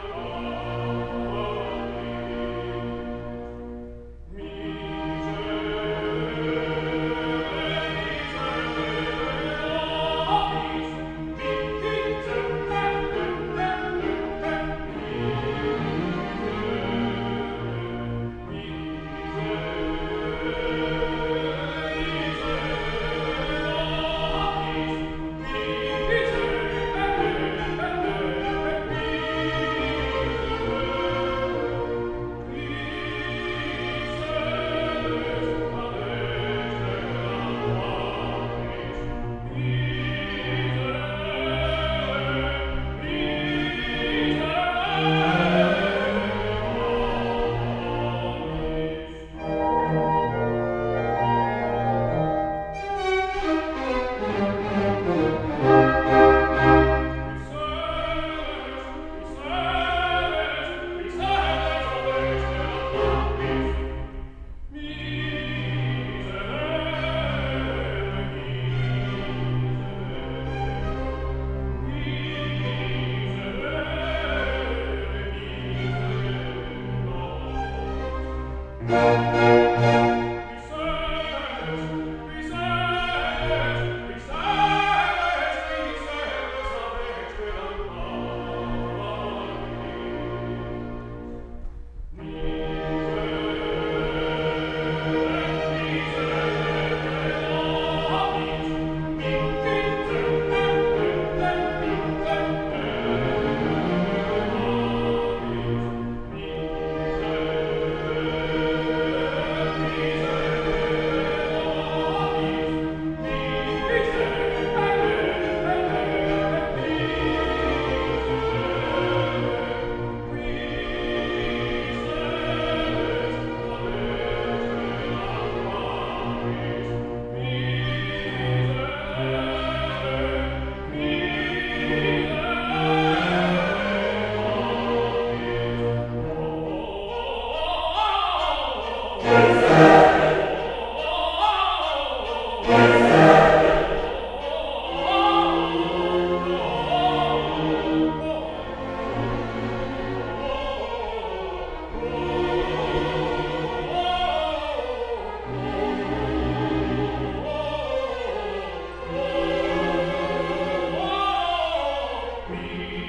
Oh. Música you.